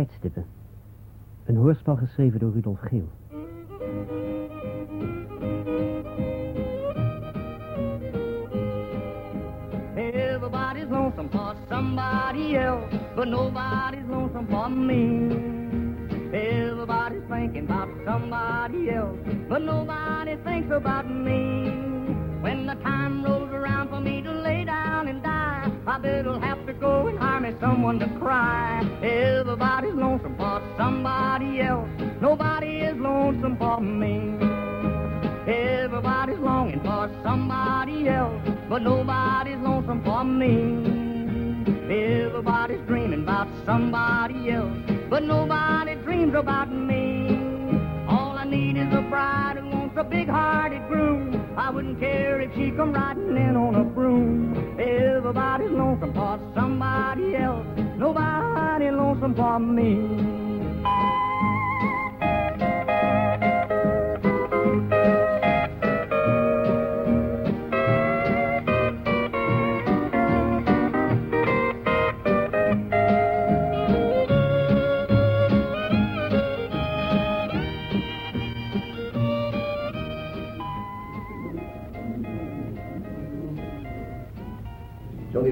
Tijdstippen. Een hoorspel geschreven door Rudolf Geel. Everybody's lonesome for somebody else, but nobody's lonesome for me. Everybody's thinking about somebody else, but nobody thinks about me. When the time rolls around for me to lay down and die, Better'll have to go and hire me someone to cry. Everybody's lonesome for somebody else, nobody is lonesome for me. Everybody's longing for somebody else, but nobody's lonesome for me. Everybody's dreaming about somebody else, but nobody dreams about me. All I need is a bride who wants a big-hearted groom. I wouldn't care if she come riding in on a broom. Everybody's lonesome for somebody else, nobody lonesome for me.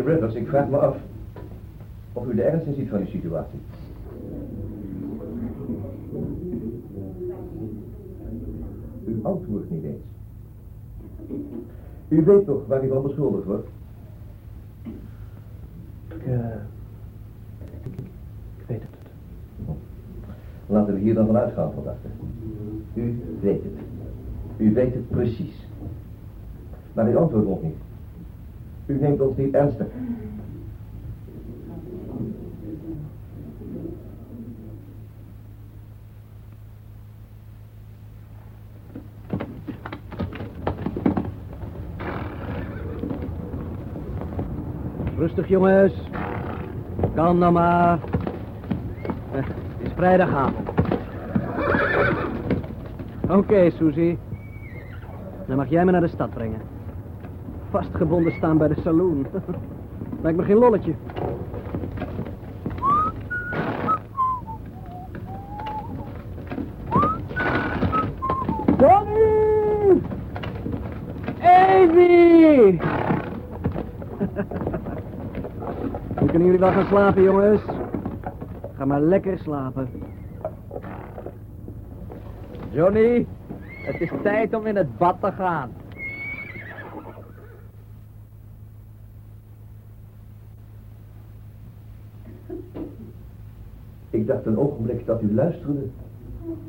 Rivers, ik vraag me af of u de ernst ziet van die situatie. U antwoordt niet eens. U weet toch waar u van beschuldigd wordt? Ik, eh, ik, ik weet het. Laten we hier dan vanuit gaan, verdachte. U weet het. U weet het precies. Maar u antwoordt ons niet. U neemt ons niet ernstig. Rustig, jongens. Kan dan maar. Eh, Het is vrijdagavond. Oké, Susie. Dan mag jij me naar de stad brengen. Vastgebonden staan bij de saloon. Lijkt me geen lolletje. Johnny! Amy! Nu kunnen jullie wel gaan slapen, jongens. Ga maar lekker slapen. Johnny, het is tijd om in het bad te gaan. Ik dacht een ogenblik dat u luisterde,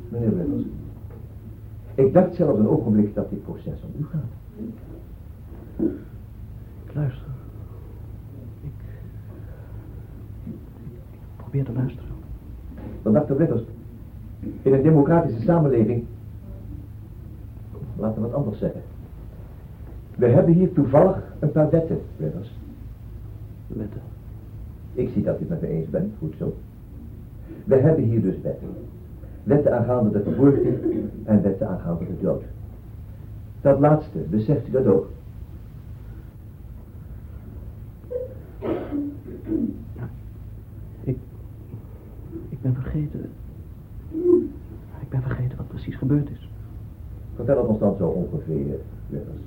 meneer Rivers. Ik dacht zelfs een ogenblik dat dit proces om u gaat. Ik luister. Ik... Ik, ik probeer te luisteren. Maar dokter Rivers, in een democratische samenleving... Laten we het anders zeggen. We hebben hier toevallig een paar wetten, Rivers. Wetten. Ik zie dat u het met me eens bent, goed zo. We hebben hier dus wetten. Wetten aangaande de geboorte en wetten aangaande de dood. Dat laatste, beseft u dat ook? Ik... Ik ben vergeten... Ik ben vergeten wat precies gebeurd is. Vertel het ons dan zo ongeveer, Rivers.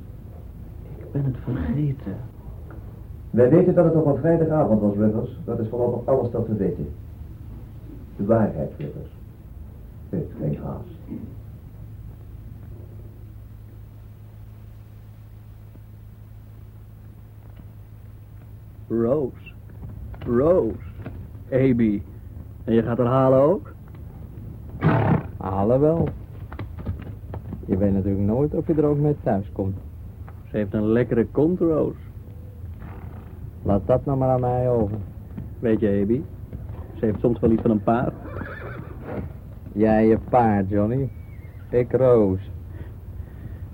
Ik ben het vergeten. Wij weten dat het op een vrijdagavond was, Rivers. Dat is voorlopig alles dat we weten. De waarheid, Rivers. Heeft geen haast. Rose. Rose. Abby. En je gaat haar halen ook? Halen wel. Je weet natuurlijk nooit of je er ook mee thuis komt. Ze heeft een lekkere kont, Rose. Laat dat nou maar aan mij over. Weet je, Abby? Ze heeft soms wel iets van een paard. Jij je paard, Johnny. Ik Roos.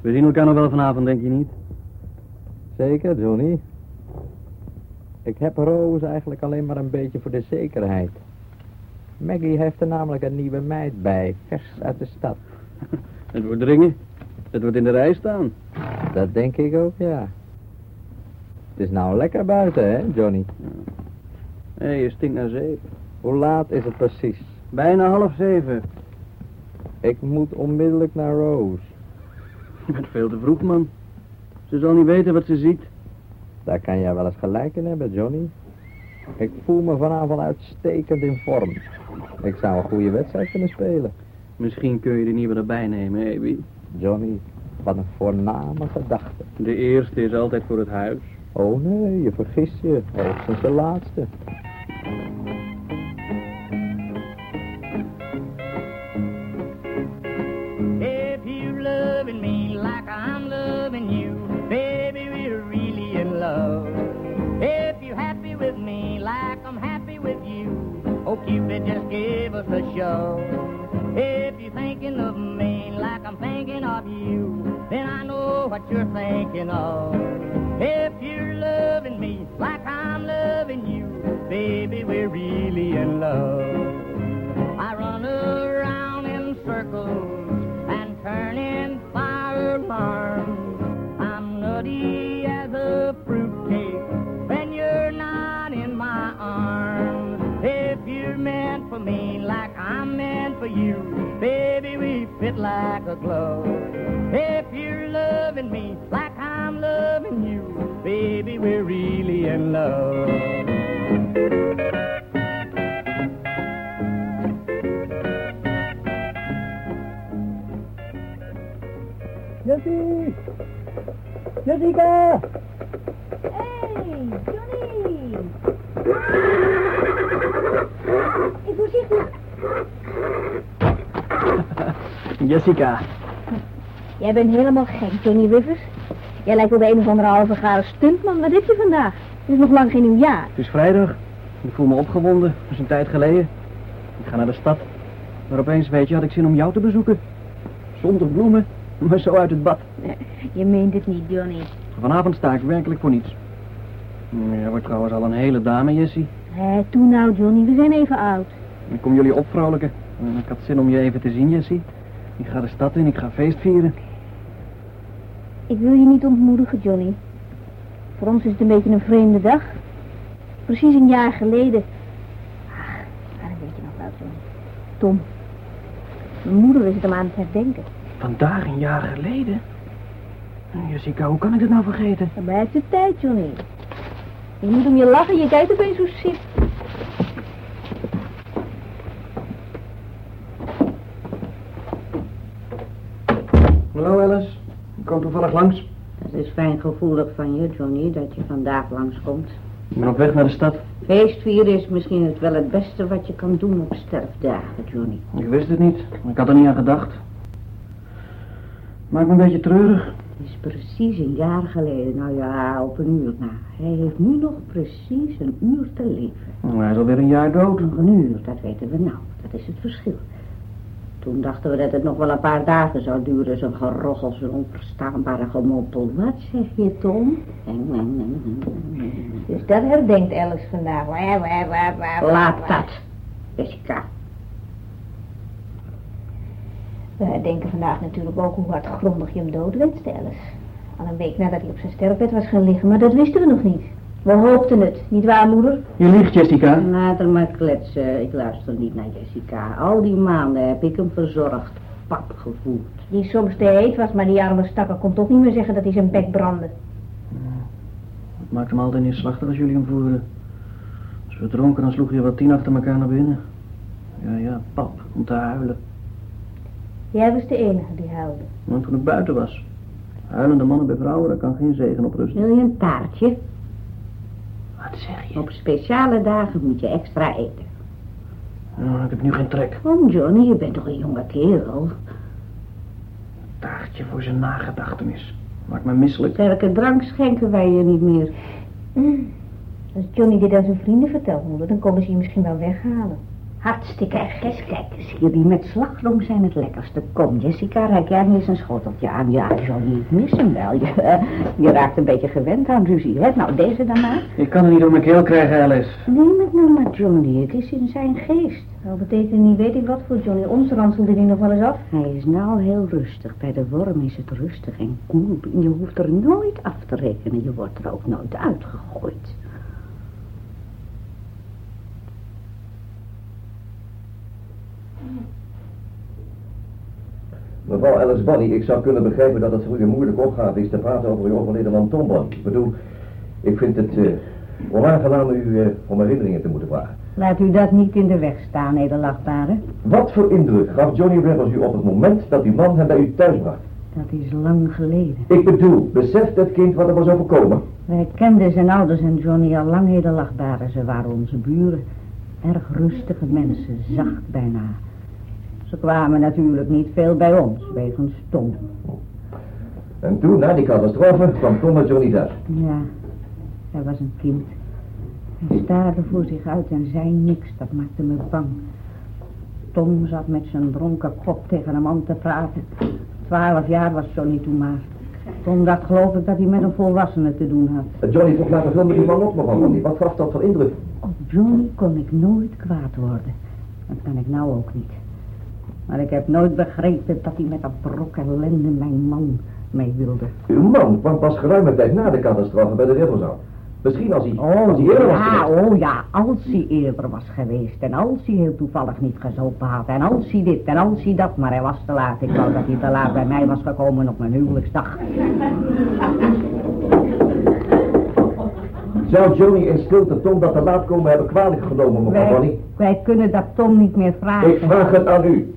We zien elkaar nog wel vanavond, denk je niet? Zeker, Johnny. Ik heb Roos eigenlijk alleen maar een beetje voor de zekerheid. Maggie heeft er namelijk een nieuwe meid bij, vers uit de stad. Het wordt dringen. Het wordt in de rij staan. Dat denk ik ook, ja. Het is nou lekker buiten, hè, Johnny? Hé, je stinkt naar zeep. Hoe laat is het precies? Bijna half zeven. Ik moet onmiddellijk naar Rose. Je bent veel te vroeg, man. Ze zal niet weten wat ze ziet. Daar kan jij wel eens gelijk in hebben, Johnny. Ik voel me vanavond uitstekend in vorm. Ik zou een goede wedstrijd kunnen spelen. Misschien kun je de nieuwe erbij nemen, Abby. Johnny, wat een voorname gedachte. De eerste is altijd voor het huis. Oh nee, je vergist je. Hoogstens de laatste. A show. If you're thinking of me like I'm thinking of you, then I know what you're thinking of. If you're loving me like I'm loving you, baby, we're really in love. I run around in circles and turn in fire alarms. You, baby, we fit like a glove. If you're loving me like I'm loving you, baby, we're really in love. Jessie! Jessica! Jessica. Jij bent helemaal gek, Johnny Rivers. Jij lijkt wel de een of andere halve gare stuntman. Wat heb je vandaag? Het is nog lang geen nieuwjaar. Het is vrijdag. Ik voel me opgewonden. Dat is een tijd geleden. Ik ga naar de stad. Maar opeens, weet je, had ik zin om jou te bezoeken. Zonder bloemen, maar zo uit het bad. Je meent het niet, Johnny. Vanavond sta ik werkelijk voor niets. Ja, wordt trouwens al een hele dame, Jessie. Hé, toe nou, Johnny. We zijn even oud. Ik kom jullie opvrolijken. Ik had zin om je even te zien, Jessie. Ik ga de stad in, ik ga feest vieren. Ik wil je niet ontmoedigen, Johnny. Voor ons is het een beetje een vreemde dag. Precies een jaar geleden. Ach, maar dat weet je nog wel, Johnny. Tom. Mijn moeder is het hem aan het herdenken. Vandaag een jaar geleden? Jessica, hoe kan ik dit nou vergeten? Dan blijft de tijd, Johnny. Je moet om je lachen, je kijkt opeens hoe zit. Hallo Alice, ik kom toevallig langs. Het is fijngevoelig van je, Johnny, dat je vandaag langskomt. Ik ben op weg naar de stad. Feestvieren is misschien het wel het beste wat je kan doen op sterfdagen, Johnny. Ik wist het niet, ik had er niet aan gedacht. Maakt me een beetje treurig. Het is precies een jaar geleden, nou ja, op een uur na. Hij heeft nu nog precies een uur te leven. Nou, Hij is alweer een jaar dood. Nog een uur, dat weten we nou. Dat is het verschil. Toen dachten we dat het nog wel een paar dagen zou duren, zo'n gerochel, zo'n onverstaanbare gemoppel. Wat zeg je, Tom? Dus dat herdenkt Alice vandaag. Laat dat, Jessica. We herdenken vandaag natuurlijk ook hoe hardgrondig je hem dood wenste, Alice. Al een week nadat hij op zijn sterfbed was gaan liggen, maar dat wisten we nog niet. We hoopten het, niet waar, moeder? Je liegt, Jessica. Laat er maar kletsen. Ik luister niet naar Jessica. Al die maanden heb ik hem verzorgd. Pap gevoeld. Die soms te heet was, maar die arme stakker kon toch niet meer zeggen dat hij zijn bek brandde. Het maakt hem altijd neerslachtig als jullie hem voeren. Als we dronken, dan sloeg je wat tien achter elkaar naar binnen. Ja, ja, pap, om te huilen. Jij was de enige die huilde. Want toen ik buiten was. Huilende mannen bij vrouwen, daar kan geen zegen op rusten. Wil je een taartje? Wat zeg je? Op speciale dagen moet je extra eten. Nou, ik heb nu geen trek. Kom, Johnny, je bent toch een jonge kerel? Taartje voor zijn nagedachtenis. Maakt me misselijk. Sterke drank schenken wij je niet meer. Mm. Als Johnny dit aan zijn vrienden vertelt, moeder, dan komen ze je misschien wel weghalen. Hartstikke gek. Kijk eens hier, die met slagroom zijn het lekkerste. Kom, Jessica, reik jij eens een schoteltje aan. Ja, Johnny, ik mis hem wel. Je, eh, je raakt een beetje gewend aan ruzie, hè? Nou, deze dan maar. Ik kan het niet door mijn keel krijgen, Alice. Neem het nou maar, Johnny. Het is in zijn geest. Wel betekent niet weet ik wat voor Johnny. Ons ranselde hij nog wel eens af. Hij is nou heel rustig. Bij de worm is het rustig en koel. Je hoeft er nooit af te rekenen. Je wordt er ook nooit uitgegooid. Mevrouw Alice Bonny, ik zou kunnen begrijpen dat het voor u een moeilijke opgave is te praten over uw overleden man Tom Bonny. Ik bedoel, ik vind het uh, onaangenaam u uh, om herinneringen te moeten vragen. Laat u dat niet in de weg staan, edelachtbare. Wat voor indruk gaf Johnny Rivers u op het moment dat uw man hem bij u thuis bracht? Dat is lang geleden. Ik bedoel, beseft het kind wat er was overkomen? Wij kenden zijn ouders en Johnny al lang edelachtbare. Ze waren onze buren. Erg rustige mensen, zacht bijna. Ze kwamen natuurlijk niet veel bij ons, wegens Tom. En toen, na die catastrofe, kwam Tom met Johnny thuis. Ja, hij was een kind. Hij staarde voor zich uit en zei niks, dat maakte me bang. Tom zat met zijn dronken kop tegen een man te praten. Twaalf jaar was Johnny toen maar. Tom dacht geloof ik dat hij met een volwassene te doen had. Johnny vroeg later veel met die man op, mevrouw Bonnie. Wat gaf dat voor indruk? Op Johnny kon ik nooit kwaad worden. Dat kan ik nou ook niet. Maar ik heb nooit begrepen dat hij met dat brok ellende mijn man mee wilde. Uw man kwam pas geruime tijd na de catastrofe bij de Riverzaal. Misschien als hij, oh, als hij eerder was ja, geweest. Oh ja, als hij eerder was geweest. En als hij heel toevallig niet gezopen had. En als hij dit en als hij dat. Maar hij was te laat. Ik wou dat hij te laat bij mij was gekomen op mijn huwelijksdag. Zou Johnny in stilte Tom dat te laat komen hebben kwalijk genomen, mevrouw Bonnie? wij kunnen dat Tom niet meer vragen. Ik vraag het aan u.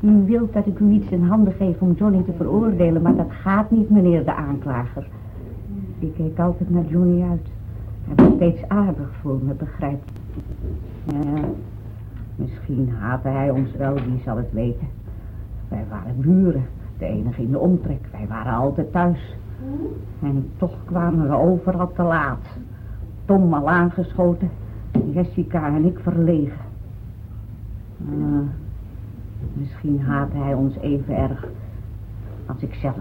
U wilt dat ik u iets in handen geef om Johnny te veroordelen, maar dat gaat niet, meneer de aanklager. Ik keek altijd naar Johnny uit. Hij was steeds aardig voor me, begrijp. Ja, misschien haatte hij ons wel, wie zal het weten. Wij waren buren, de enige in de omtrek. Wij waren altijd thuis. En toch kwamen we overal te laat. Tom al aangeschoten, Jessica en ik verlegen. Ah, Misschien haatte hij ons even erg als ik zelf.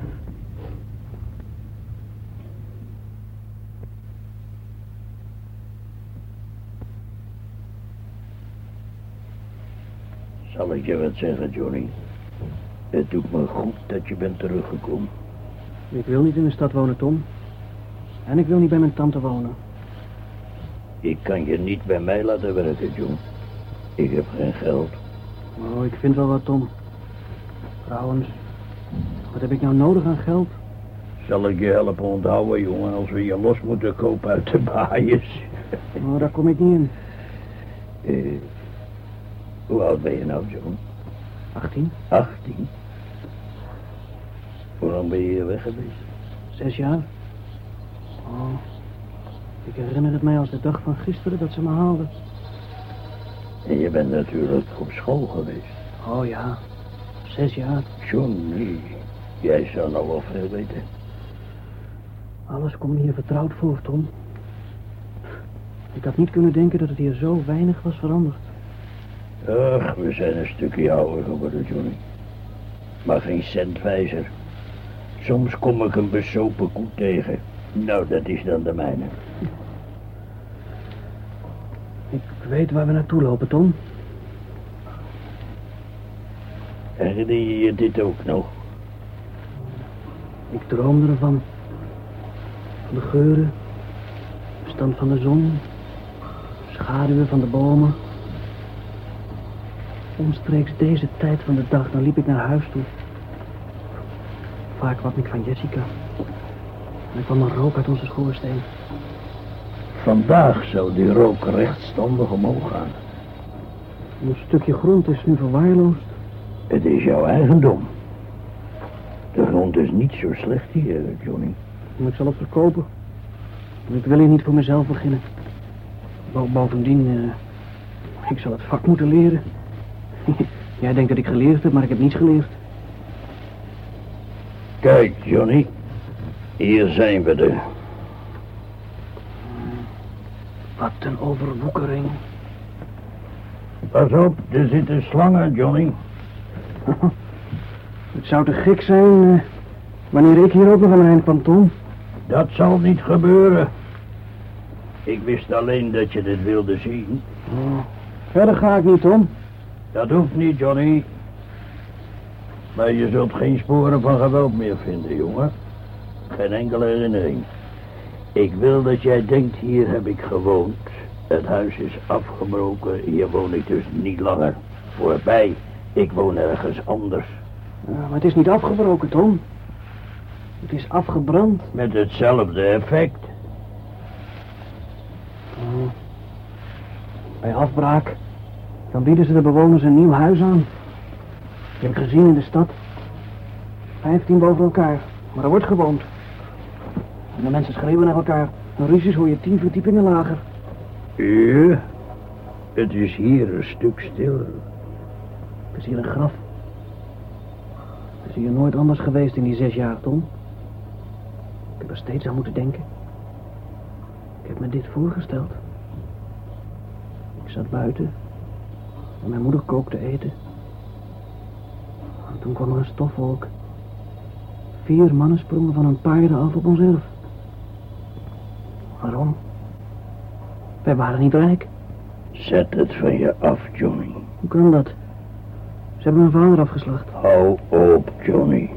Zal ik je wat zeggen, Johnny? Het doet me goed dat je bent teruggekomen. Ik wil niet in de stad wonen, Tom. En ik wil niet bij mijn tante wonen. Ik kan je niet bij mij laten werken, John. Ik heb geen geld. Oh, ik vind wel wat, Tom. Trouwens, wat heb ik nou nodig aan geld? Zal ik je helpen onthouden, jongen, als we je los moeten kopen uit de baaiers? Oh, daar kom ik niet in. Eh, hoe oud ben je nou, John? 18, 18. Hoe lang ben je hier weg geweest? zes jaar. Oh, ik herinner het mij als de dag van gisteren dat ze me haalden. En je bent natuurlijk op school geweest. Oh ja, zes jaar. Johnny, jij zou nou wel veel weten. Alles komt hier vertrouwd voor, Tom. Ik had niet kunnen denken dat het hier zo weinig was veranderd. Ach, we zijn een stukje ouder geworden, Johnny. Maar geen cent wijzer. Soms kom ik een besopen koe tegen. Nou, dat is dan de mijne. Weet waar we naartoe lopen, Tom. Herinner je je dit ook nog? Ik droomde ervan. Van de geuren, de stand van de zon, schaduwen van de bomen. Omstreeks deze tijd van de dag, dan liep ik naar huis toe. Vaak kwam ik van Jessica. En er kwam een rook uit onze schoorsteen. Vandaag zou die rook rechtstandig omhoog gaan. Een stukje grond is nu verwaarloosd. Het is jouw eigendom. De grond is niet zo slecht hier, Johnny. Maar ik zal het verkopen. Ik wil hier niet voor mezelf beginnen. Bo- Bovendien, eh, ik zal het vak moeten leren. Jij denkt dat ik geleerd heb, maar ik heb niets geleerd. Kijk, Johnny. Hier zijn we er. Wat een overwoekering. Pas op, er zitten slangen, Johnny. Het zou te gek zijn eh, wanneer ik hier ook nog mijn eind kwam, Tom. Dat zal niet gebeuren. Ik wist alleen dat je dit wilde zien. Verder ga ik niet, Tom. Dat hoeft niet, Johnny. Maar je zult geen sporen van geweld meer vinden, jongen. Geen enkele herinnering. Ik wil dat jij denkt, hier heb ik gewoond. Het huis is afgebroken, hier woon ik dus niet langer. Voorbij. Ik woon ergens anders. Ja, maar het is niet afgebroken, Tom. Het is afgebrand. Met hetzelfde effect. Oh. Bij afbraak, dan bieden ze de bewoners een nieuw huis aan. Je hebt gezien in de stad. Vijftien boven elkaar, maar er wordt gewoond. En de mensen schreeuwen naar elkaar. En ruzies hoor je tien verdiepingen lager. Ja, het is hier een stuk stiller. Het is hier een graf. Het is hier nooit anders geweest in die zes jaar, Tom. Ik heb er steeds aan moeten denken. Ik heb me dit voorgesteld. Ik zat buiten en mijn moeder kookte eten. En toen kwam er een stofwolk. Vier mannen sprongen van een paarden af op ons erf. Waarom? Wij waren niet rijk. Zet het van je af, Johnny. Hoe kan dat? Ze hebben mijn vader afgeslacht. Hou op, Johnny.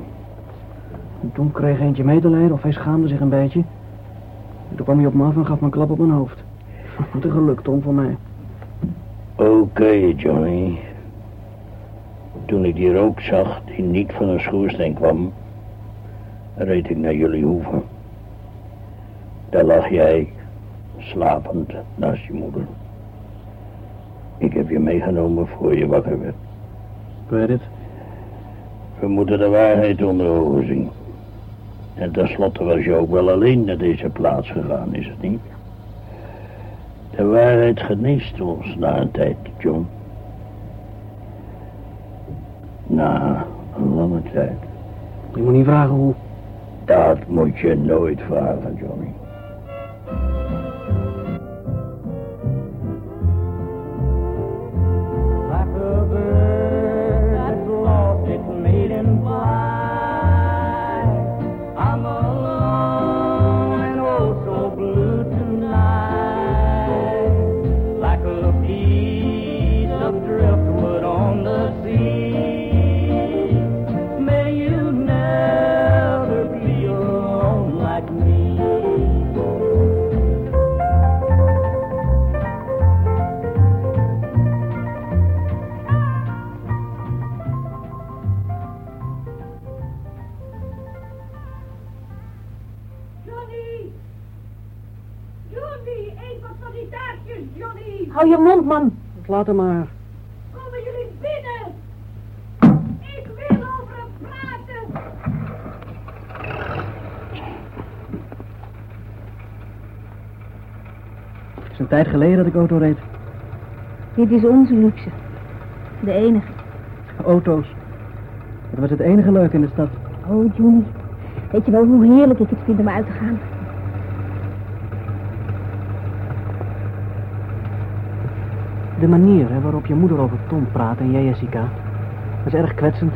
En toen kreeg eentje medelijden of hij schaamde zich een beetje. En toen kwam hij op me af en gaf me een klap op mijn hoofd. Wat een geluk, Tom, voor mij. Oké, Johnny. Toen ik die rook zag die niet van een schoorsteen kwam, reed ik naar jullie hoeven. Daar lag jij, slapend naast je moeder. Ik heb je meegenomen voor je wakker werd. Ik weet het. We moeten de waarheid onder ogen zien. En tenslotte was je ook wel alleen naar deze plaats gegaan, is het niet? De waarheid geneest ons na een tijd, John. Na een lange tijd. Je moet niet vragen hoe. Dat moet je nooit vragen, Johnny. Laat hem maar. Komen jullie binnen? Ik wil over hem praten! Het is een tijd geleden dat ik auto reed. Dit is onze luxe. De enige. Auto's. Dat was het enige leuke in de stad. Oh, Johnny. Weet je wel hoe heerlijk ik het vind om uit te gaan? De manier hè, waarop je moeder over Tom praat en jij, Jessica, is erg kwetsend.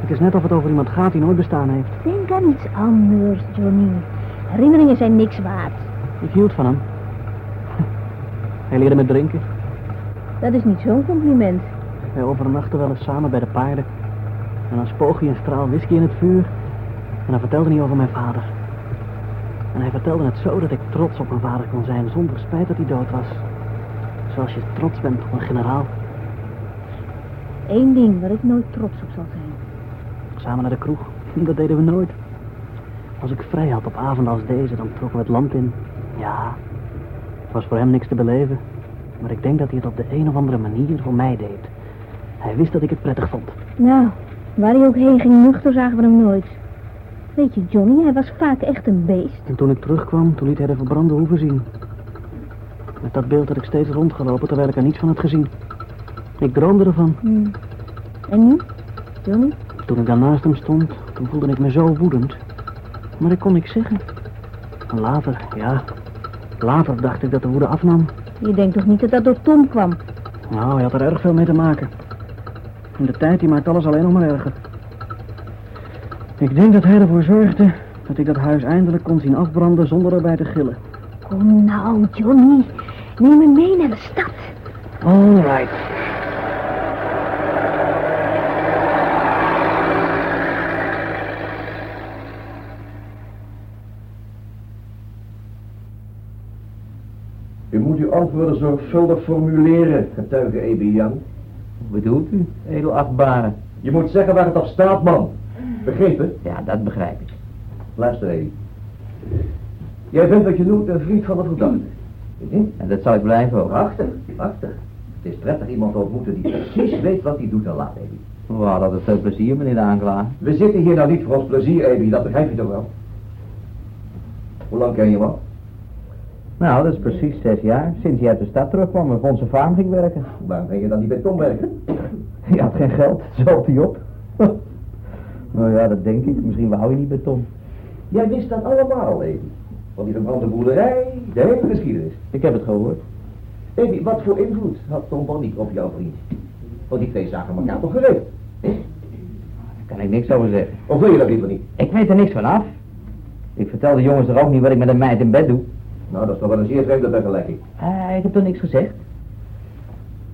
Het is net of het over iemand gaat die nooit bestaan heeft. Denk aan iets anders, Johnny. Herinneringen zijn niks waard. Ik hield van hem. Hij leerde me drinken. Dat is niet zo'n compliment. Wij overnachten wel eens samen bij de paarden. En dan spoog hij een straal whisky in het vuur. En dan vertelde hij over mijn vader. En hij vertelde het zo dat ik trots op mijn vader kon zijn zonder spijt dat hij dood was. Zoals je trots bent op een generaal. Eén ding waar ik nooit trots op zal zijn. Samen naar de kroeg. Dat deden we nooit. Als ik vrij had op avonden als deze, dan trokken we het land in. Ja, het was voor hem niks te beleven. Maar ik denk dat hij het op de een of andere manier voor mij deed. Hij wist dat ik het prettig vond. Nou, waar hij ook heen ging, nuchter zagen we hem nooit. Weet je, Johnny, hij was vaak echt een beest. En toen ik terugkwam, toen liet hij de verbrande hoeven zien. Met dat beeld had ik steeds rondgelopen, terwijl ik er niets van had gezien. Ik droomde ervan. Hmm. En nu, Johnny? Toen ik daar naast hem stond, toen voelde ik me zo woedend. Maar dat kon ik zeggen. En later, ja, later dacht ik dat de woede afnam. Je denkt toch niet dat dat door Tom kwam? Nou, hij had er erg veel mee te maken. En de tijd die maakt alles alleen nog maar erger. Ik denk dat hij ervoor zorgde dat ik dat huis eindelijk kon zien afbranden zonder erbij te gillen. Kom nou, Johnny. Neem me mee naar de stad. All right. U moet uw antwoorden zorgvuldig formuleren, getuige E.B. Young. Hoe bedoelt u, edelachtbare? Je moet zeggen waar het op staat, man. Begrepen? Ja, dat begrijp ik. Luister, Edi. Jij bent wat je noemt een vriend van de verdachte. Hm? En dat zal ik blijven ook. Prachtig, prachtig. Het is prettig iemand te ontmoeten die precies weet wat hij doet en laat, Edi. We hadden altijd veel plezier, meneer de aanklager. We zitten hier nou niet voor ons plezier, Edi, dat begrijp je toch wel? Hoe lang ken je hem al? Nou, dat is precies zes jaar. Sinds hij uit de stad terugkwam en op onze farm ging werken. Waarom ben je dan niet bij Tom werken? Hij had geen geld, zocht hij op. nou ja, dat denk ik. Misschien wou je niet bij Tom. Jij wist dat allemaal, Edi. Van die verbrande boerderij, de hele geschiedenis. Ik heb het gehoord. Edi, wat voor invloed had Tom Bonnie op jouw vriend? Want die twee zagen elkaar toch geregeld? Daar kan ik niks over zeggen. Of wil je dat liever niet? Ik weet er niks van af. Ik vertel de jongens er ook niet wat ik met een meid in bed doe. Nou, dat is toch wel een zeer vreemde vergelijking. Eh, ik heb toch niks gezegd?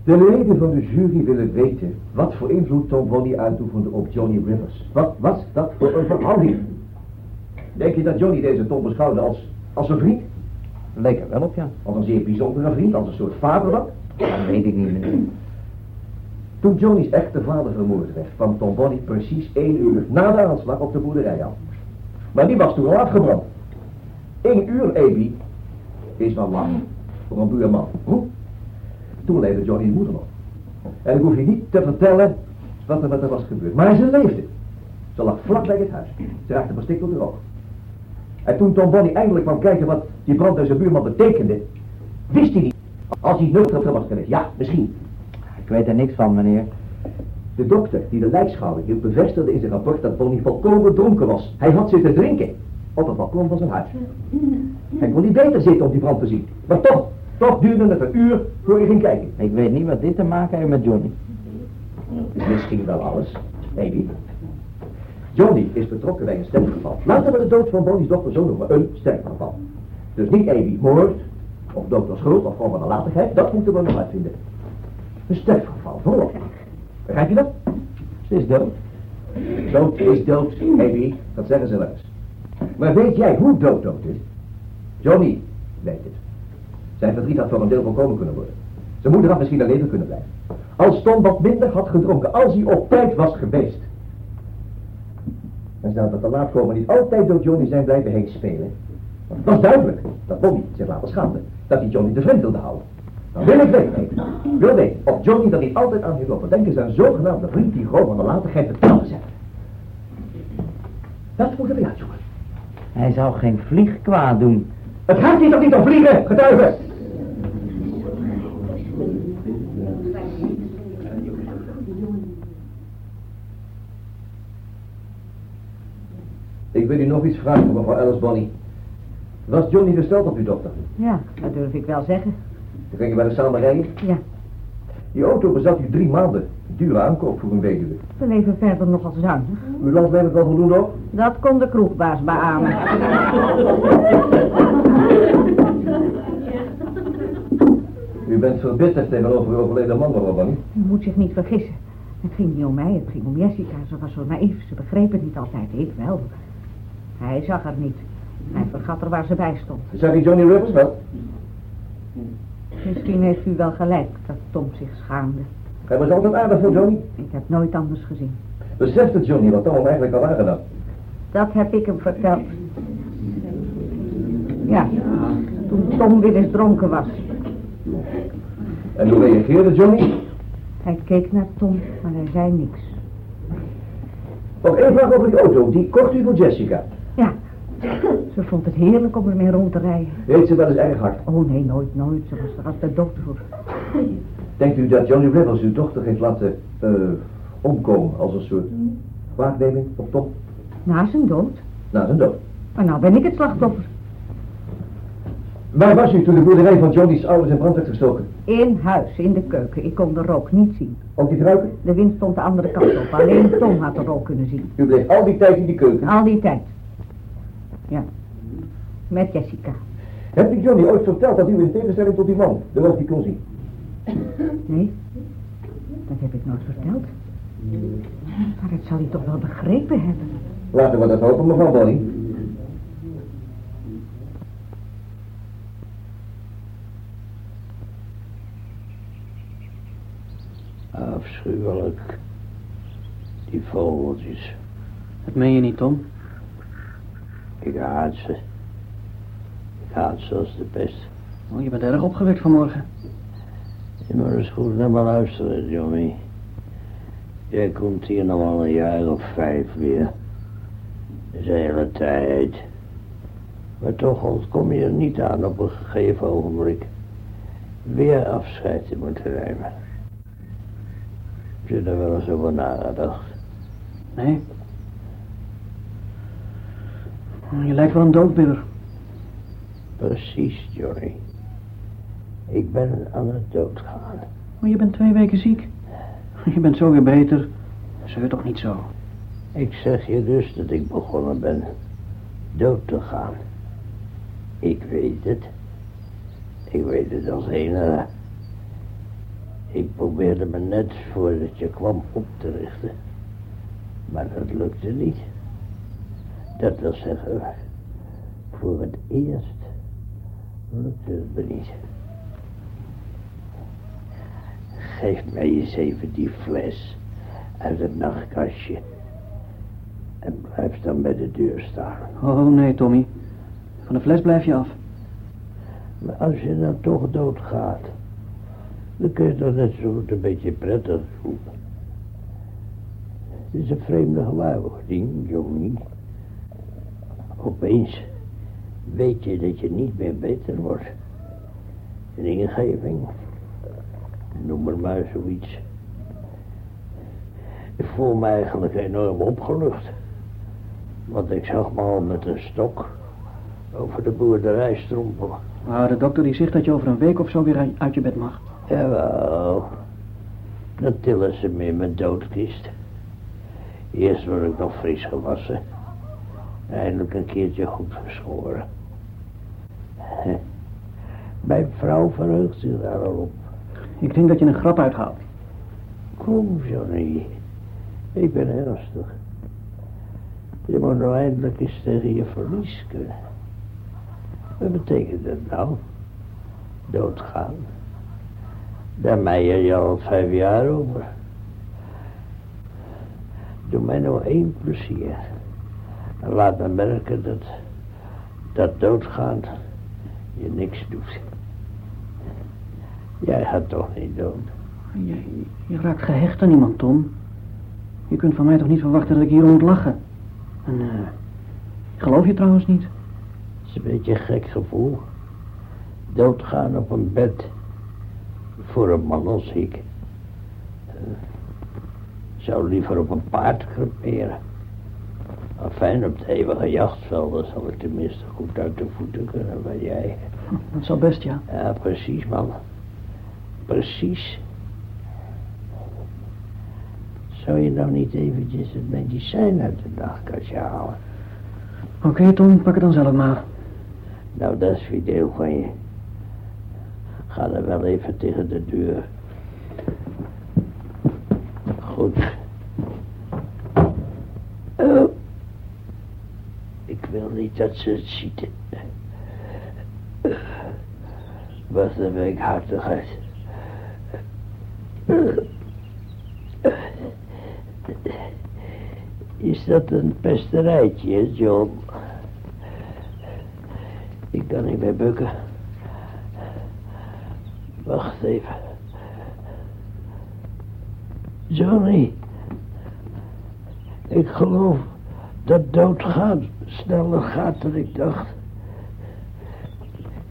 De leden van de jury willen weten wat voor invloed Tom Bonnie uitoefende op Johnny Rivers. Wat was dat voor een verhouding? Denk je dat Johnny deze Tom beschouwde als, als een vriend? Leek er wel op, ja. Als een zeer bijzondere vriend, als een soort vaderland? Dat weet ik niet, meneer. Toen Johnny's echte vader vermoord werd, kwam Tom Bonnie precies één uur na de aanslag op de boerderij aan. Maar die was toen al afgebrand. Eén uur, Ebi, is wel lang voor een buurman. Toen leefde Johnny's moeder nog. En ik hoef je niet te vertellen wat er met haar was gebeurd. Maar ze leefde. Ze lag vlak bij het huis. Ze raakte de rook. En toen Tom Bonnie eindelijk kwam kijken wat die brand bij zijn buurman betekende, wist hij niet. Als hij nuchter was geweest. Ja, misschien. Ik weet er niks van, meneer. De dokter die de lijkschouwing hield bevestigde in zijn rapport dat Bonnie volkomen dronken was. Hij had zitten drinken op het balkon van zijn huis. Hij kon niet beter zitten om die brand te zien. Maar toch, toch duurde het een uur voor hij ging kijken. Ik weet niet wat dit te maken heeft met Johnny. Misschien wel alles. Maybe. Johnny is betrokken bij een sterfgeval. Laten we de dood van Bonnie's dochter zo noemen, een sterfgeval. Dus niet Amy moord, of dood door schuld, of gewoon nalatigheid, dat moeten we nog uitvinden. Een sterfgeval, voorop. Begrijp je dat? Ze is dood. Dood is dood, Amy, dat zeggen ze wel eens. Maar weet jij hoe dood dood is? Johnny weet het. Zijn verdriet had voor een deel voorkomen kunnen worden. Zijn moeder had misschien een leven kunnen blijven. Als Tom wat minder had gedronken, als hij op tijd was geweest. En zou dat te laat komen niet altijd door Johnny zijn blijven heen spelen. Want het was duidelijk dat Bobby zich laten schaamde. Dat hij Johnny de vriend wilde houden. Dan wil ik weten, wil weten of Johnny dat niet altijd aan heeft lopen denken zijn zogenaamde vriend die gewoon van de latigheid te trappen zet. Dat moeten we uitzoeken. Hij zou geen vlieg kwaad doen. Het gaat hier toch niet om vliegen, getuigen? Ik wil u nog iets vragen, mevrouw Alice Bonnie. Was Johnny gesteld op uw dochter? Ja, dat durf ik wel zeggen. Toen gingen wij er samen rijden. Ja. Die auto bezat u drie maanden. Dure aankoop voor een weduwe. We leven verder nogal zuinig. Uw land levert wel voldoende op? Dat kon de kroegbaas beamen. U bent verbitterd tegenover uw overleden man, mevrouw Bonnie. U moet zich niet vergissen. Het ging niet om mij, het ging om Jessica. Ze was zo naïef, ze begreep het niet altijd. Ik wel. Hij zag het niet. Hij vergat er waar ze bij stond. Zag die Johnny Rivers wel? Misschien heeft u wel gelijk dat Tom zich schaamde. Hij was altijd aardig voor Johnny. Ik heb nooit anders gezien. Besefte Johnny wat Tom eigenlijk al aangedaan? Dat heb ik hem verteld. Ja, toen Tom weer eens dronken was. En hoe reageerde Johnny? Hij keek naar Tom, maar hij zei niks. Nog één vraag over die auto. Die kocht u voor Jessica. Ja, ze vond het heerlijk om ermee rond te rijden. Heet ze wel eens erg hard? Oh nee, nooit, nooit. Ze was er altijd dood voor. Denkt u dat Johnny Rivers uw dochter heeft laten eh, omkomen als een soort waakneming op Tom? Na zijn dood. Na zijn dood. Maar nou ben ik het slachtoffer. Waar was u toen de boerderij van Johnny's ouders in brand werd gestoken? In huis, in de keuken. Ik kon de rook niet zien. Ook die ruiken? De wind stond de andere kant op. Alleen Tom had de rook kunnen zien. U bleef al die tijd in die keuken. Al die tijd. Ja. Met Jessica. Hebt u Johnny ooit verteld dat u in tegenstelling tot die man de niet kon zien? Nee, dat heb ik nooit verteld. Maar dat zal hij toch wel begrepen hebben. Laten we dat hopen, mevrouw Bonnie. Afschuwelijk. Die vogeltjes. Dat meen je niet, Tom. Ik haat ze. Ik haat ze als de pest. Oh, je bent erg opgewekt vanmorgen. Je moet eens goed naar me luisteren, Johnny. Jij komt hier nog wel een jaar of vijf weer. Dat is de hele tijd. Maar toch ontkom je er niet aan op een gegeven ogenblik. Weer afscheid te moeten nemen. Heb je er wel eens over nagedacht? Nee. Je lijkt wel een doodbidder. Precies, Johnny. Ik ben aan het doodgaan. Maar Oh, je bent twee weken ziek. Je bent zo weer beter. Zeur toch niet zo. Ik zeg je dus dat ik begonnen ben dood te gaan. Ik weet het. Ik weet het als enige. Ik probeerde me net voordat je kwam op te richten. Maar dat lukte niet. Dat wil zeggen, voor het eerst lukte het me niet. Geef mij eens even die fles uit het nachtkastje. En blijf dan bij de deur staan. Oh nee, Tommy. Van de fles blijf je af. Maar als je dan toch doodgaat, dan kun je toch net zo goed een beetje prettig doen. Het is een vreemde gewaarwording, Johnny. Opeens weet je dat je niet meer beter wordt. Een ingeving. Noem maar maar zoiets. Ik voel me eigenlijk enorm opgelucht. Want ik zag me al met een stok over de boerderij strompelen. Maar de dokter die zegt dat je over een week of zo weer uit- je bed mag. Jawel. Dan tillen ze me in mijn doodkist. Eerst word ik nog fris gewassen. Eindelijk een keertje goed geschoren. Mijn vrouw verheugt zich daar al op. Ik denk dat je een grap uithaalt. Kom, Johnny. Ik ben ernstig. Je moet nou eindelijk eens tegen je verlies kunnen. Wat betekent dat nou? Doodgaan. Daar meier je al vijf jaar over. Doe mij nou één plezier. Laat me merken dat, dat doodgaan je niks doet. Jij gaat toch niet dood? Je, je raakt gehecht aan iemand, Tom. Je kunt van mij toch niet verwachten dat ik hier moet lachen. En eh, ik geloof je trouwens niet. Het is een beetje een gek gevoel. Doodgaan op een bed. Voor een man als ik. Eh, zou liever op een paard creperen. Fijn op de eeuwige jachtvelden zal ik tenminste goed uit de voeten kunnen bij jij. Dat zal best, ja. Ja, precies man. Precies. Zou je nou niet eventjes het medicijn uit de nachtkastje halen? Oké, Tom, pak het dan zelf maar. Nou, dat is fideel van je. Ga dan wel even tegen de deur. Goed. Oh. Ik wil niet dat ze het ziet. Wat een weekhartigheid. Is dat een pesterijtje, John? Ik kan niet meer bukken. Wacht even. Johnny. Ik geloof dat doodgaan sneller gaat dan ik dacht.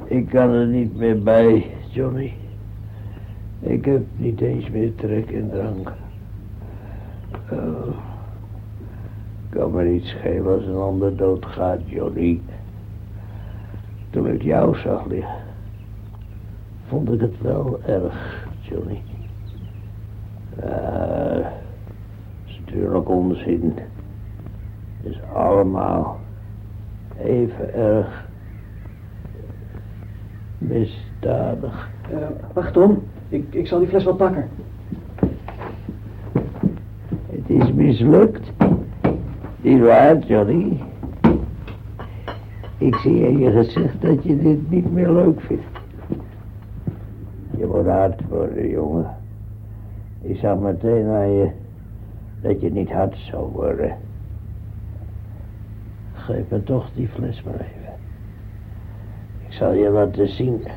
Ik kan er niet meer bij, Johnny. Ik heb niet eens meer trek in drank. Oh. Kan me niet schelen als een ander doodgaat, Johnny. Toen ik jou zag liggen, vond ik het wel erg, Johnny. Uh, is natuurlijk onzin. Het is allemaal even erg misdadig. Eh, wacht, Tom. Ik, ik zal die fles wel pakken. Het is mislukt. Niet waar, Johnny? Ik zie in je gezicht dat je dit niet meer leuk vindt. Je moet hard worden, jongen. Ik zag meteen aan je dat je niet hard zou worden. Geef me toch die fles maar even. Ik zal je laten zien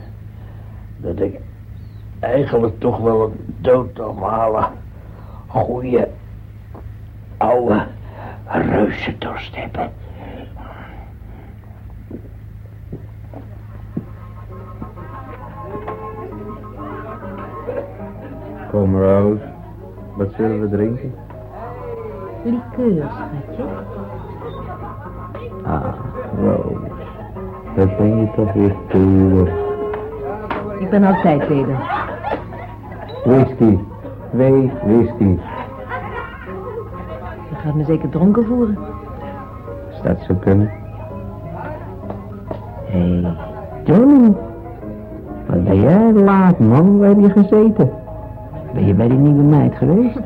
dat ik eigenlijk toch wel een doodnormale, goede, oude reuzendorst heb. Kom, Roos. Wat zullen we drinken? Likeur, schatje. Ah, Roos. Dat ben je toch weer toe. Ik ben altijd tegen. Whisky. Twee whisky. Je gaat me zeker dronken voeren. Als dat zou kunnen. Hé, hey, Johnny. Wat ben jij laat, man? Waar heb je gezeten? Ben je bij die nieuwe meid geweest?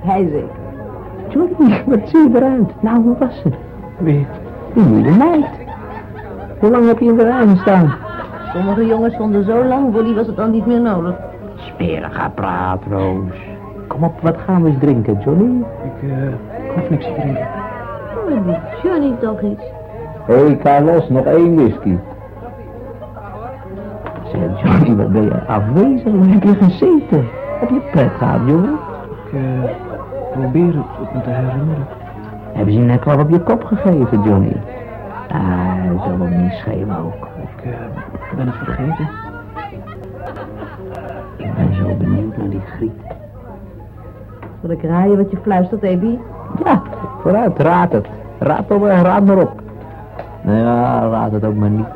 Hij zeker. Johnny, wat zie je eruit? Nou, hoe was het? Wie? Die nieuwe meid. Hoe lang heb je in de rij gestaan? Sommige jongens stonden zo lang, voor die was het dan niet meer nodig. Sperige praat, Roos. Kom op, wat gaan we eens drinken, Johnny? Ik, eh, ik hoef niks te drinken. Oh, die Johnny toch iets. Hé, hey, Carlos, nog één whisky. Zeg, Johnny, wat ben je afwezig? Waar heb je gezeten? Heb je pret gehad, jongen? Ik uh, probeer het, het me te herinneren. Hebben ze je net klap op je kop gegeven, Johnny? Ah, dat zal wel niet schelen ook. Ik uh, ben het vergeten. Ik ben zo benieuwd naar die griet. Zal ik raaien wat je fluistert, Abby? Ja, vooruit, raad het. Raad, op, raad maar op. Nou ja, raad het ook maar niet.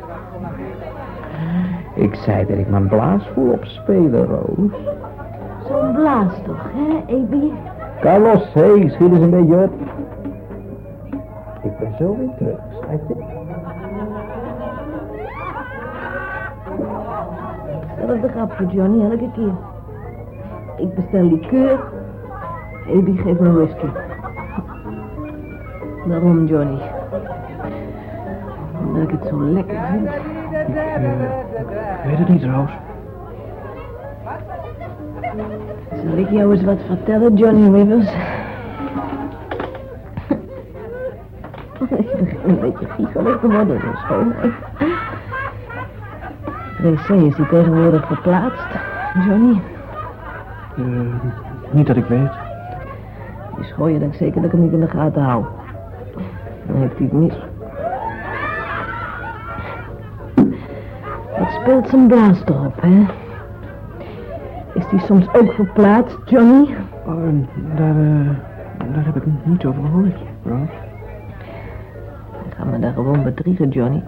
Ik zei dat ik mijn blaas voel opspelen, Roos. Zo'n blaas toch, hè, Abby? Carlos, hé, hey, schiet eens een beetje op. Ik ben zo weer terug, schatje. Hetzelfde grapje, Johnny, elke keer. Ik bestel likeur. Abby geeft me whisky. Waarom, Johnny? Omdat ik het zo lekker vind. Ik, uh, weet het niet, Roos. Zal ik jou eens wat vertellen, Johnny Rivers? Ik begin een beetje giechelig te worden in schoonheid. De wc is die tegenwoordig verplaatst, Johnny. Uh, niet dat ik weet. Die schooien denk ik zeker dat ik hem niet in de gaten hou. Dan heeft hij het mis. Wat speelt zijn blaas erop, hè? Is die soms ook verplaatst, Johnny? Oh, daar, uh, daar heb ik niet over gehoord, Roos. Me daar gewoon bedriegen, Johnny.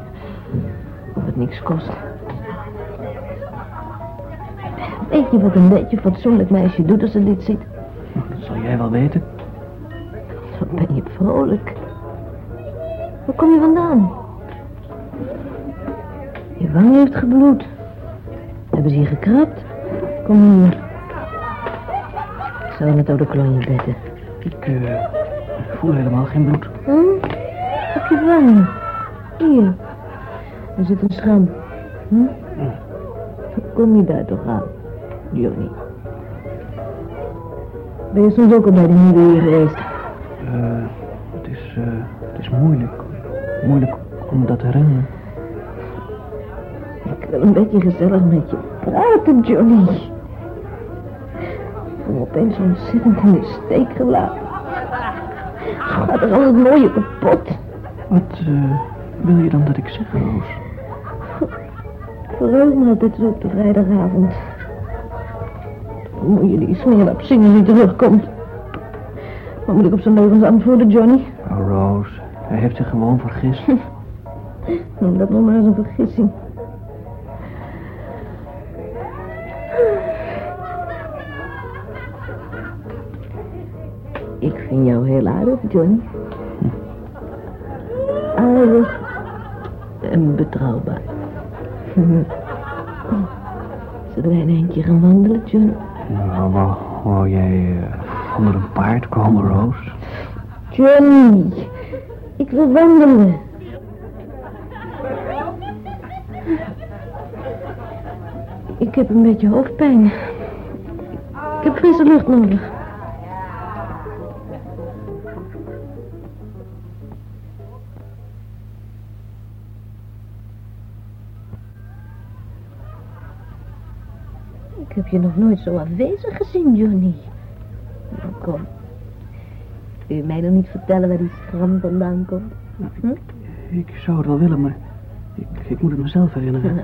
Of het niks kost. Weet je wat een beetje fatsoenlijk meisje doet als ze dit ziet? Dat zal jij wel weten. Wat ben je vrolijk. Waar kom je vandaan? Je wang heeft gebloed. Hebben ze je gekrapt? Kom hier. Ik zal het door de klonje betten. Ik uh, voel helemaal geen bloed. Hm? Op je wangen. Hier. Er zit een schram. Hm? Hoe kom je daar toch aan, Johnny? Ben je soms ook al bij de nieuwe hier geweest? Uh, het is, uh, het is moeilijk. Moeilijk om dat te herinneren. Ik wil een beetje gezellig met je praten, Johnny. Ik voel me opeens ontzettend in de steek gelaten. Gaat er al het mooie kapot. Wat uh, wil je dan dat ik zeg, Roos? Verheug me altijd zo op de vrijdagavond. Moet je die smeerlap zingen die terugkomt. Wat moet ik op zijn leugens antwoorden, Johnny? Oh, Roos, hij heeft zich gewoon vergist. Noem dat nog maar eens een vergissing. Ik vind jou heel aardig, Johnny. Aardig en betrouwbaar. Zullen wij een eindje gaan wandelen, Johnny? Nou, wou, wou jij uh, onder een paard komen, Roos? Johnny, ik wil wandelen. Ik heb een beetje hoofdpijn. Ik heb frisse lucht nodig. Je nog nooit zo afwezig gezien, Johnny. Nou, kom. Wil je mij nog niet vertellen waar die schram vandaan komt? Hm? Ik zou het wel willen, maar ik, ik moet het mezelf herinneren.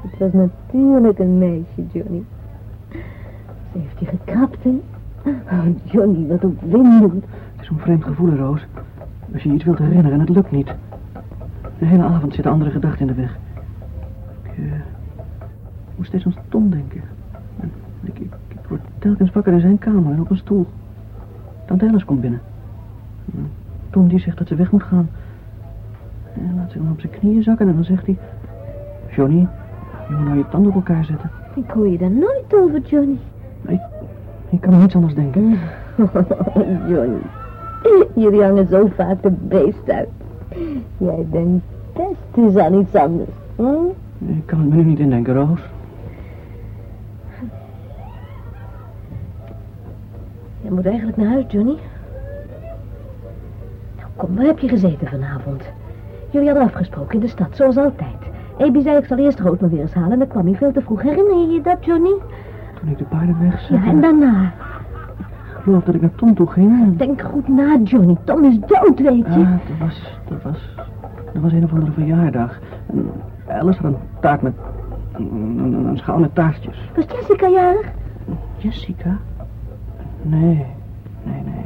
Het was natuurlijk een meisje, Johnny. Ze heeft je gekrapt, hè? Oh, Johnny, wat opwindend. Het is zo'n vreemd gevoel, Roos. Als je je iets wilt herinneren en het lukt niet. De hele avond zitten andere gedachten in de weg. Moet steeds aan Tom denken. En ik, ik, ik word telkens wakker in zijn kamer en op een stoel. Tante Alice komt binnen. En Tom die zegt dat ze weg moet gaan. En laat zich dan op zijn knieën zakken en dan zegt hij... Johnny, je moet nou je tanden op elkaar zetten. Ik hoor je daar nooit over, Johnny. Ik, ik kan niets anders denken. Johnny, jullie hangen zo vaak de beest uit. Jij bent best eens aan iets anders. Hm? Ik kan het me nu niet indenken, Roos. Je moet eigenlijk naar huis, Johnny. Nou, kom, waar heb je gezeten vanavond? Jullie hadden afgesproken in de stad, zoals altijd. Abby zei, ik zal eerst Rood maar weer eens halen. En dan kwam hij veel te vroeg. Herinner je je dat, Johnny? Toen ik de paarden wegzette... Ja, en daarna? Ik geloof dat ik naar Tom toe ging. en- Denk goed na, Johnny. Tom is dood, weet je. Ah, dat was, dat was, dat was een of andere verjaardag. En Alice had een taart met, een, een, een schaal met taartjes. Was Jessica jarig? Jessica? Nee, nee, nee.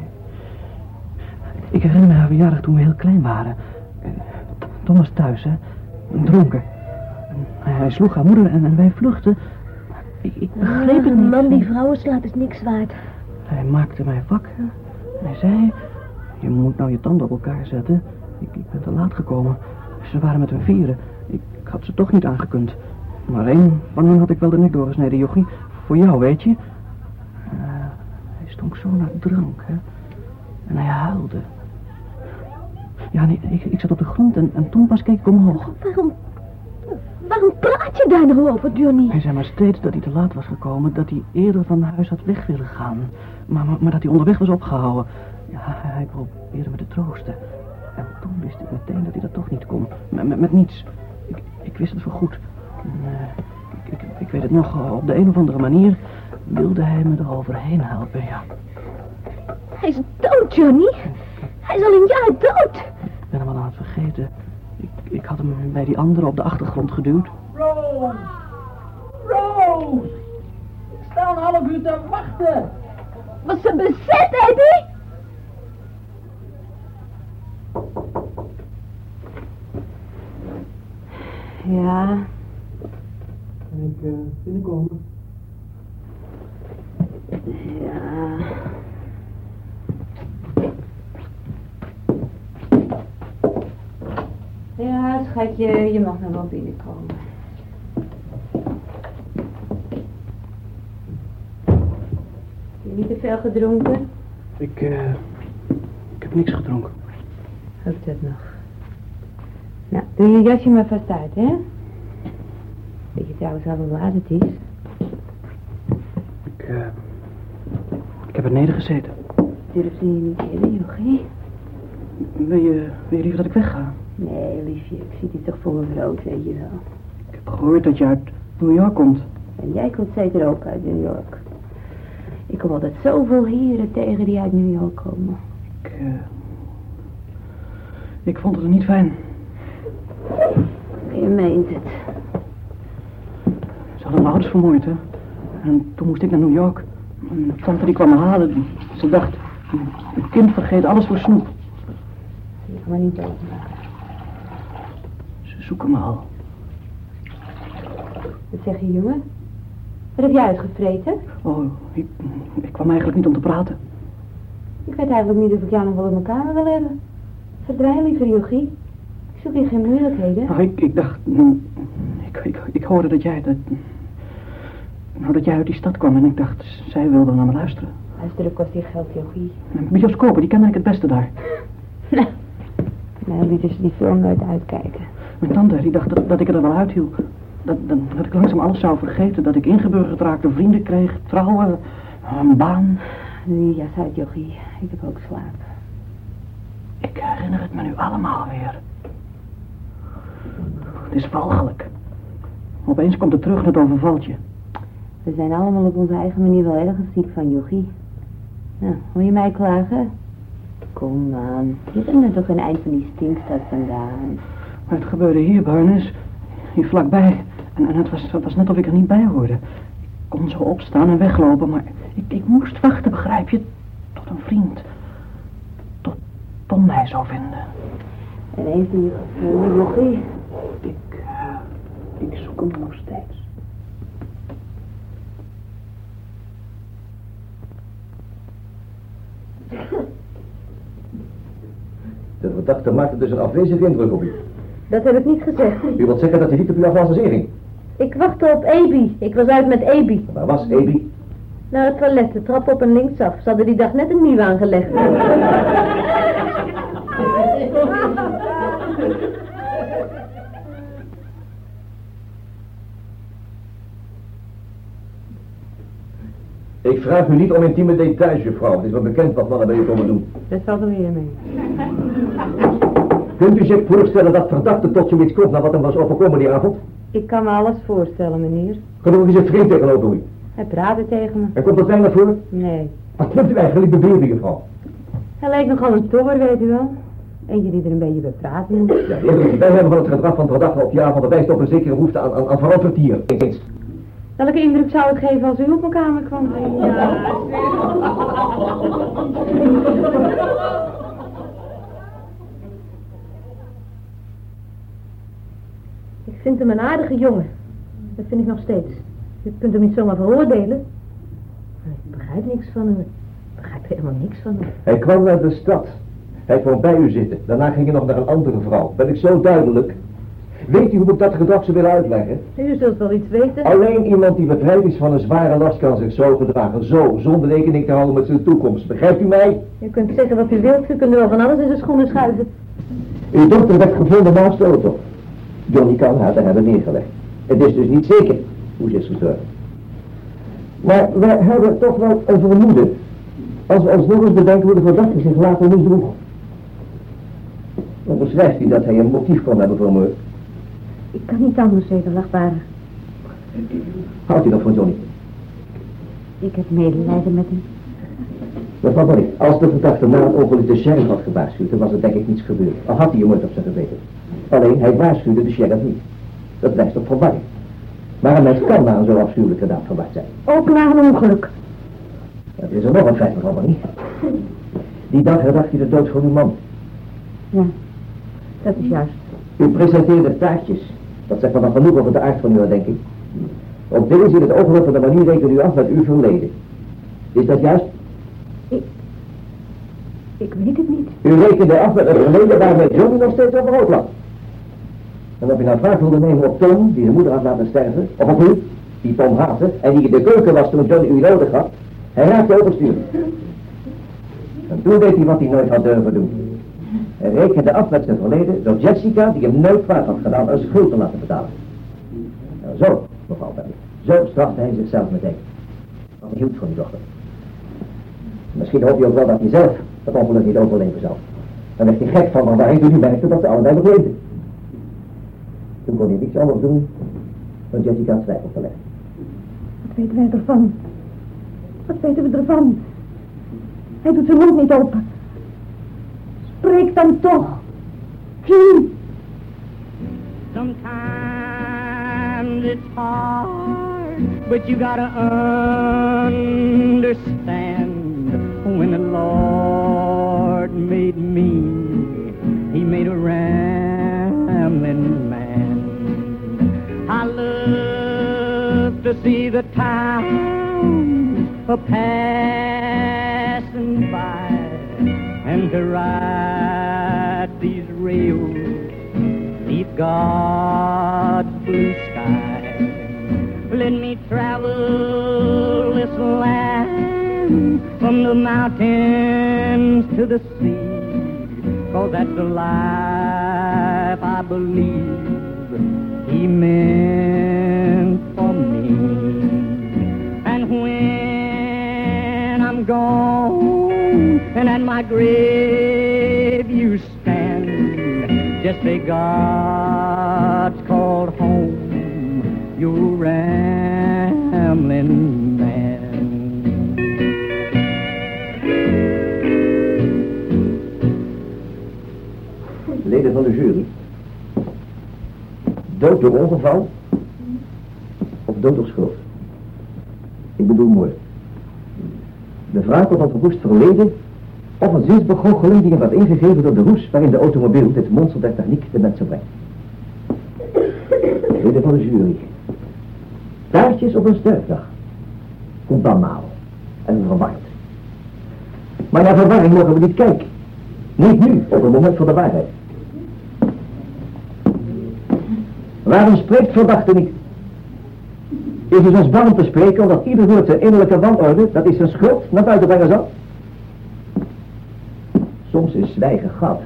Ik herinner me haar verjaardag toen we heel klein waren. Tom was thuis, hè. Dronken. En Hij sloeg haar moeder en, en wij vluchtten. Ik, ik begreep het Ah, niet. Man, die vrouwenslaap is niks waard. Hij maakte mij wakker. En hij zei... Je moet nou je tanden op elkaar zetten. Ik, ik ben te laat gekomen. Ze waren met hun vieren. Ik had ze toch niet aangekund. Maar één van hen had ik wel de nek doorgesneden, jochie. Voor jou, weet je. Hij stonk zo naar drank, hè. En hij huilde. Ja, nee, ik, ik zat op de grond en, en toen pas keek ik omhoog. Waarom... Waarom praat je daar nog over, Johnny? Hij zei maar steeds dat hij te laat was gekomen, dat hij eerder van huis had weg willen gaan. Maar, maar, maar dat hij onderweg was opgehouden. Ja, hij probeerde me te troosten. En toen wist ik meteen dat hij dat toch niet kon. Met, met, met niets. Ik, ik wist het voorgoed. En, eh, ik, ik, ik weet het nog, eh, op de een of andere manier wilde hij me er overheen helpen, ja. Hij is dood, Johnny. Hij is al een jaar dood. Ik ben hem al aan het vergeten. Ik, ik had hem bij die andere op de achtergrond geduwd. Roos! Roos! Ik sta een half uur te wachten. Was ze bezet, Eddie? Ja, ik uh, binnenkomen? Ja. Ja, schatje, je mag nog wel binnenkomen. Heb je niet te veel gedronken? Ik, eh, ik heb niks gedronken. Ook dat nog. Nou, doe je jasje maar vast uit, hè? Weet je trouwens al hoe laat het is? Ik, eh, ik heb beneden gezeten. Durf je niet in, jochie? Wil je, wil je liever dat ik wegga? Nee, liefje, ik zie die toch voor mijn brood, weet je wel. Ik heb gehoord dat je uit New York komt. En jij komt zeker ook uit New York. Ik kom altijd zoveel heren tegen die uit New York komen. Ik, eh, ik vond het er niet fijn. Je meent het. Ze hadden mijn ouders vermoord, hè. En toen moest ik naar New York. Tante die kwam me halen. Ze dacht, een kind vergeet alles voor snoep. Kan me niet doodmaken. Ze zoeken me al. Wat zeg je, jongen? Wat heb jij uitgevreten? Oh, ik, ik kwam eigenlijk niet om te praten. Ik weet eigenlijk niet of ik jou nog wel in elkaar wil hebben. Verdwijn liever, jochie. Ik zoek hier geen moeilijkheden. Nou, ik, ik dacht... mm, Ik, ik, ik hoorde dat jij... Dat, nou, dat jij uit die stad kwam en ik dacht, zij wilde naar me luisteren. Luisteren kost hier geld, jochie. En bioscopen, die kende ik het beste daar. Nou, lieten ze die film nooit uitkijken. Mijn tante, die dacht dat, dat ik er wel uithield. dat, dat, dat ik langzaam alles zou vergeten. Dat ik ingeburgerd raakte, vrienden kreeg, trouwen, een baan. Nu ja, uit, jochie. Ik heb ook slaap. Ik herinner het me nu allemaal weer. Het is walgelijk. Opeens komt het terug het overvalt je. We zijn allemaal op onze eigen manier wel erg ziek van, jochie. Nou, wil je mij klagen? Kom aan, je bent er toch een eind van die stinkstad vandaan. Maar het gebeurde hier, Barnes. Hier vlakbij. En, en het, was, het was net of ik er niet bij hoorde. Ik kon zo opstaan en weglopen, maar ik, ik moest wachten, begrijp je? Tot een vriend. Tot Tom mij zou vinden. En heeft hij gevonden, jochie? Ik, eh, ik zoek hem nog steeds. De verdachte maakte dus een afwezige indruk op u. Dat heb ik niet gezegd. U wilt zeggen dat hij niet op uw afwassen ging? Ik wachtte op Ebi. Ik was uit met Ebi. Waar was Ebi? Naar het toilet, de trap op en linksaf. Ze hadden die dag net een nieuw aangelegd. Ik vraag u niet om intieme details, juffrouw. Het is wel bekend wat mannen bij u komen doen. Dat valt er weer mee. Kunt u zich voorstellen dat verdachte tot zoiets komt na wat hem was overkomen die avond? Ik kan me alles voorstellen, meneer. Genoeg is het vriend tegenover u. Hij praatte tegen me. En komt dat weinig voor? Nee. Wat kunt u eigenlijk beweren, juffrouw? Hij lijkt nogal een tobber, weet u wel. Eentje die er een beetje bij praten moet. Ja, wij hebben van het gedrag van de verdachte op die avond wijst op een zekere behoefte aan, aan, aan vooral vertier. Welke indruk zou ik geven als u op mijn kamer kwam? Ja. Ik vind hem een aardige jongen. Dat vind ik nog steeds. U kunt hem niet zomaar veroordelen. Maar ik begrijp niks van hem. Ik begrijp helemaal niks van hem. Hij kwam naar de stad. Hij kwam bij u zitten. Daarna ging hij nog naar een andere vrouw. Ben ik zo duidelijk? Weet u hoe ik dat gedrag zou willen uitleggen? U zult wel iets weten. Alleen iemand die bevrijd is van een zware last kan zich zo gedragen. Zo, zonder rekening te houden met zijn toekomst. Begrijpt u mij? U kunt zeggen wat u wilt. U kunt wel van alles in zijn schoenen schuiven. Uw dochter werd gevonden naast de auto. Johnny kan haar daar hebben neergelegd. Het is dus niet zeker hoe ze is gestorven. Maar wij hebben toch wel een vermoeden. Als we ons nog eens bedenken hoe de verdachte zich later niet droeg. Dan beschrijft hij dat hij een motief kon hebben voor moord. Ik kan niet anders zeggen, lachbare. Houdt u dat van Johnny? Ik heb medelijden met hem. Mevrouw Bonnie, als de verdachte na het ongeluk de sheriff had gewaarschuwd, dan was er denk ik niets gebeurd. Al had hij een moord op zijn geweten. Alleen, hij waarschuwde de sheriff niet. Dat wijst op verwarring. Maar een mens kan na een zo afschuwelijke daad verward zijn. Ook na een ongeluk. Er is er nog een feit, mevrouw Bonnie. Die dag herdacht je de dood van uw man. Ja, dat is juist. U presenteerde taartjes. Dat zegt wel genoeg over de aard van uw denk ik. Op deze in het oogloop van de manier rekent u af met uw verleden. Is dat juist? Ik weet het niet. U rekende af met het verleden waarmee Johnny nog steeds overhoop lag. En of je nou vraag wilde nemen op Tom, die de moeder had laten sterven, of op u, die Tom haatte, en die in de keuken was toen Johnny u nodig had, hij raakte overstuur. En toen deed hij wat hij nooit had durven doen. Hij rekende af met zijn verleden door Jessica, die hem nooit kwaad had gedaan, een schuld te laten betalen. Nou, zo, mevrouw Perry, zo strafte hij zichzelf meteen. Want hij hield van die dochter. Misschien hoop je ook wel dat hij zelf dat ongeluk niet overleven zou. Dan werd hij gek van, maar waar hij toen niet merkte dat ze allebei begrepen. Toen kon hij niets anders doen dan Jessica aan twijfel te leggen. Wat weten wij ervan? Wat weten we ervan? Hij doet zijn mond niet open. Spreek dan toch. Sometimes it's hard, but you gotta understand when the Lord made me, He made a rambling man. I love to see the town a passing by and to ride these rails beneath God's blue sky. Let me travel this land from the mountains to the sea, cause that's the life I believe he meant for me. And when I'm gone and at my grave you stand, just say God's called home, you rambling man. Leden van de jury. Dood door ongeval of dood schuld? Ik bedoel moord. De wraak wordt een verwoest verleden of een zinsbegoocheling die er werd ingegeven door de roes waarin de automobiel, dit monster der techniek, de mensen brengt. Leden van de jury. Taartjes op een sterfdag. Komt banaal en verward. Maar naar verwarring mogen we niet kijken. Niet nu, op het moment van de waarheid. Waarom spreekt verdachte niet? Is het ons bang te spreken omdat ieder woord zijn innerlijke wanorde, dat is zijn schuld, naar buiten brengen zal? Soms is zwijgen goud.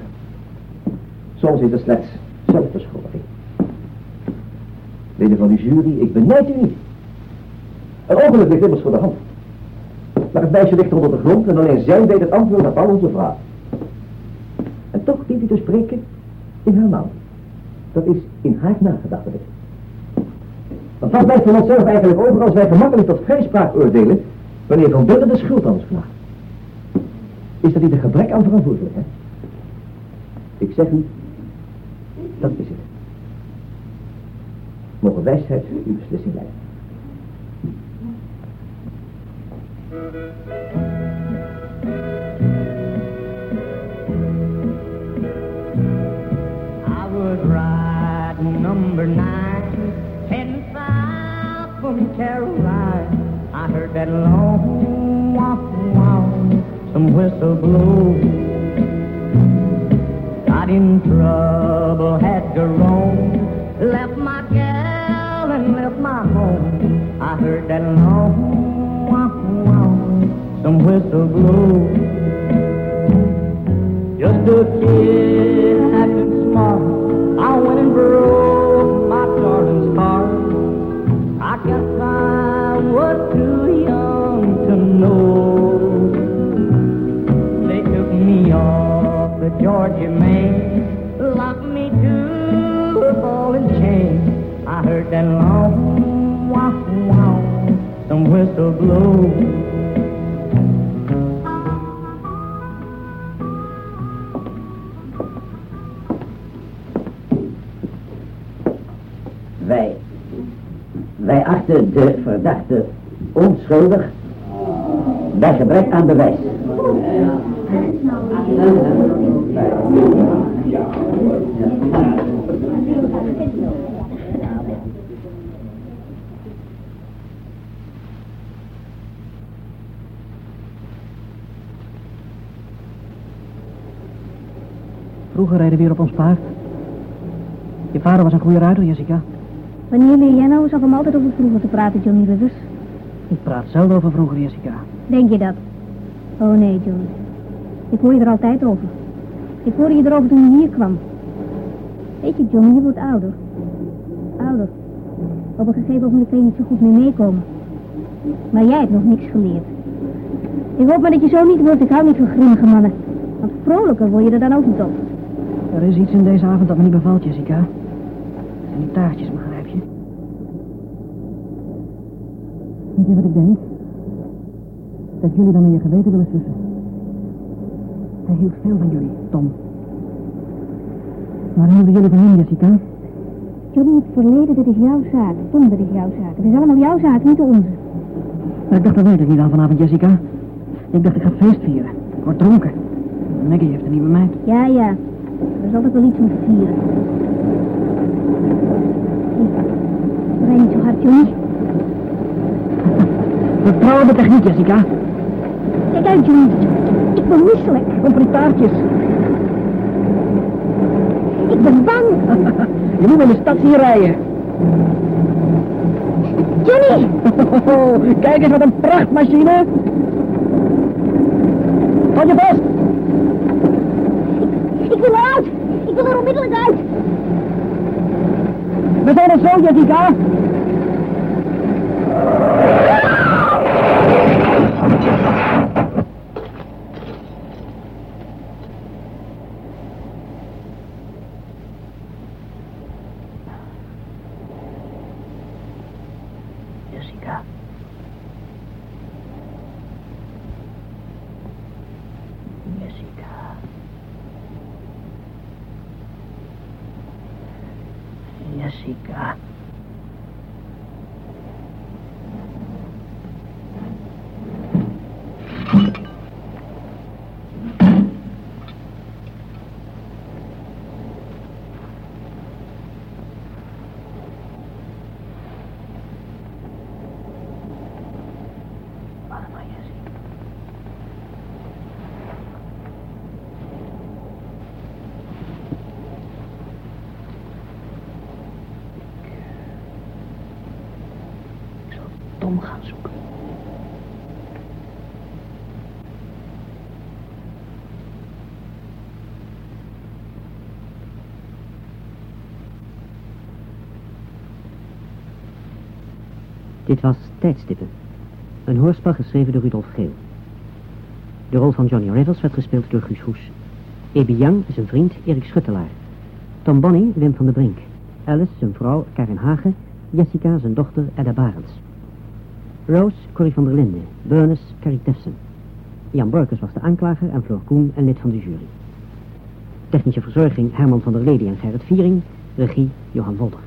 Soms is het slechts zelfbeschuldiging. Leden van de jury, ik benijd u niet. Een ongeluk ligt immers voor de hand. Maar het meisje ligt onder de grond en alleen zij weet het antwoord op al onze vragen. En toch dient u te spreken in haar naam. Dat is in haar nagedachtenis. Want wat blijft van onszelf eigenlijk over als wij gemakkelijk tot vrijspraak oordelen wanneer Van Dullen de schuld aan ons vraagt? Is dat niet een gebrek aan verantwoordelijkheid? Ik zeg u, dat is het. Mogen wijsheid uw beslissing leiden. I was riding number nine, heading south from Caroline. I heard that long some whistle blow. Got in trouble, had to roam, left my gal and left my home. I heard that long wow wow, some whistle blow. Just a kid acting smart. I went and broke that long wow wow, some whistle blow. Wij, wij achten de verdachte onschuldig bij gebrek aan bewijs. Vroeger we weer op ons paard. Je vader was een goede ruiter, Jessica. Wanneer leer jij nou eens af om altijd over vroeger te praten, Johnny Rivers? Ik praat zelden over vroeger, Jessica. Denk je dat? Oh nee, John. Ik hoor je er altijd over. Ik hoorde je erover toen je hier kwam. Weet je, John, je wordt ouder. Ouder. Op een gegeven moment kun je niet zo goed meer meekomen. Maar jij hebt nog niks geleerd. Ik hoop maar dat je zo niet wordt. Ik hou niet van grimmige mannen. Want vrolijker word je er dan ook niet op. Er is iets in deze avond dat me niet bevalt, Jessica. Het zijn die taartjes, begrijp je? Weet je wat ik denk? Dat jullie dan in je geweten willen sussen. Hij hield veel van jullie, Tom. Maar hielden jullie van hem, Jessica? Johnny, het verleden, dat is jouw zaak. Tom, dat is jouw zaak. Het is allemaal jouw zaak, niet de onze. Maar ik dacht, dat weet ik niet aan vanavond, Jessica. Ik dacht, ik ga feest vieren. Ik word dronken. Maggie heeft een nieuwe meid. Ja, ja. Er is altijd wel iets om te vieren. Rij niet zo hard, Johnny. Vertrouw de techniek, Jessica. Kijk uit, Johnny. Ik ben misselijk. Kom voor die taartjes. Ik ben bang. Je moet in de stad hier rijden. Johnny! Kijk eens wat een prachtmachine. Houd je vast. Wil eruit. Ik wil er onmiddellijk uit. We zijn er zo. Jessica. Jessica. Jessica. Warte mal, Jessica. Ik zal Tom gaan zoeken. Dit was Tijdstippen. Een hoorspel geschreven door Rudolf Geel. De rol van Johnny Rivers werd gespeeld door Guus Hoes. Ebi Young, zijn vriend Erik Schuttelaar. Tom Bonnie, Wim van der Brink. Alice, zijn vrouw Karin Hagen. Jessica, zijn dochter Edda Barends. Rose, Corrie van der Linden. Burnes, Carrie Tefsen. Jan Borkers was de aanklager en Floor Koen een lid van de jury. Technische verzorging Herman van der Leden en Gerrit Viering. Regie Johan Wolter.